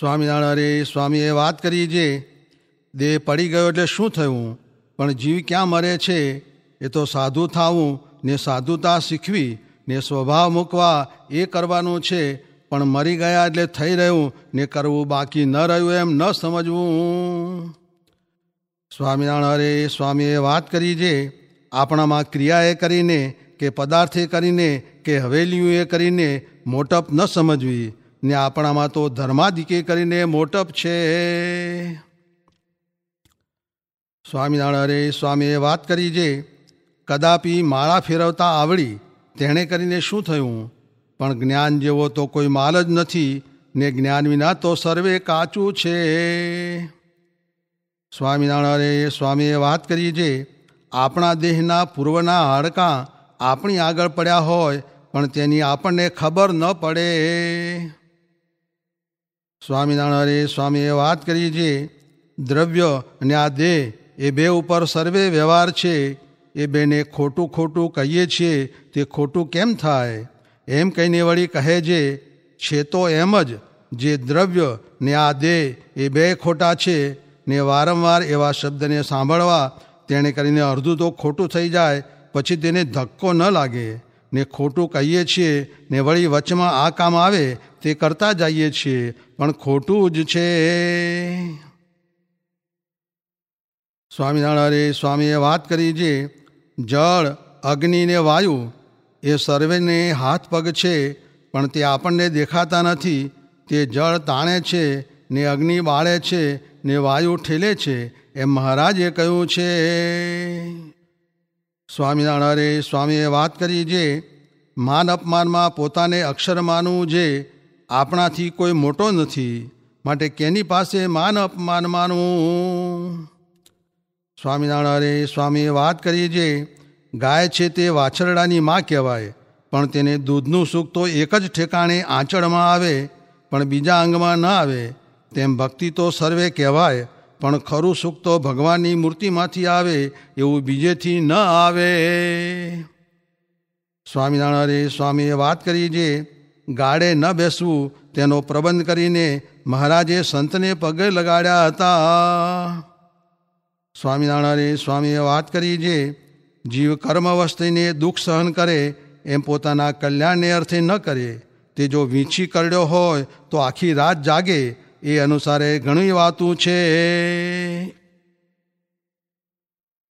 સ્વામિનારાયણ, સ્વામીએ વાત કરી જે દેહ પડી ગયો એટલે શું થયું? પણ જીવ ક્યાં મરે છે? એ તો સાધુ થવું, ને સાધુતા શીખવી, ને સ્વભાવ મૂકવા એ કરવાનું છે, પણ મરી ગયા એટલે થઈ રહ્યું, ને કરવું બાકી ન રહ્યું એમ ન સમજવું. સ્વામિનારાયણ, સ્વામીએ વાત કરી જે, આપણામાં ક્રિયાએ કરીને, કે પદાર્થે કરીને, કે હવેલીઓએ કરીને, મોટપ ન સમજવી ને આપણામાં તો ધર્માધિકે કરીને મોટપ છે. સ્વામિનારાયણ સ્વામીએ વાત કરી જે, કદાપી માળા ફેરવતા આવડી, તેણે કરીને શું થયું? પણ જ્ઞાન જેવો તો કોઈ માલ જ નથી, ને જ્ઞાન વિના તો સર્વે કાચું છે. સ્વામિનારાયણ સ્વામીએ વાત કરી જે, આપણા દેહના પૂર્વના હાડકાં આપણી આગળ પડ્યા હોય, પણ તેની આપણને ખબર ન પડે. સ્વામિનારાયણ સ્વામીએ વાત કરી છે, દ્રવ્ય અને આ દેહ એ બે ઉપર સર્વે વ્યવહાર છે, એ બેને ખોટું ખોટું કહીએ છીએ, તે ખોટું કેમ થાય? એમ કહીને વળી કહે છે છે તો એમ જ, જે દ્રવ્ય ને આ દેહ એ બે ખોટા છે, ને વારંવાર એવા શબ્દને સાંભળવા તેણે કરીને અડધું તો ખોટું થઈ જાય, પછી તેને ધક્કો ન લાગે. ને ખોટું કહીએ છીએ, ને વળી વચમાં આ કામ આવે તે કરતા જઈએ છીએ, પણ ખોટું જ છે. સ્વામિનારાયણ સ્વામીએ વાત કરી છે જળ, અગ્નિ ને વાયુ, એ સર્વેને હાથ પગ છે, પણ તે આપણને દેખાતા નથી. તે જળ તાણે છે, ને અગ્નિ બાળે છે, ને વાયુ ઠેલે છે, એમ મહારાજે કહ્યું છે. સ્વામિનારાયણ સ્વામીએ વાત કરી જે, માન અપમાનમાં પોતાને અક્ષર માનવું જે આપણાથી કોઈ મોટો નથી, માટે કેની પાસે માન અપમાન માનવું સ્વામિનારાયણ સ્વામીએ વાત કરી જે ગાય છે તે વાછરડાની માં કહેવાય, પણ તેને દૂધનું સુખ તો એક જ ઠેકાણે આંચળમાં આવે, પણ બીજા અંગમાં ન આવે. તેમ ભક્તિ તો સર્વે કહેવાય, પણ ખરું સુખ તો ભગવાનની મૂર્તિમાંથી આવે, એવું બીજેથી ન આવે. સ્વામિનારાયણ સ્વામીએ વાત કરી જે ગાડે ન બેસવું, તેનો પ્રબંધ કરીને મહારાજે સંતને પગે લગાડ્યા હતા. સ્વામિનારાયણ સ્વામીએ વાત કરી જે જીવ કર્મવસ્તીને દુઃખ સહન કરે, એમ પોતાના કલ્યાણને અર્થે ન કરે. તે જો વીંછી કરડ્યો હોય, તો આખી રાત જાગે. એ અનુસારે ઘણી વાતું છે.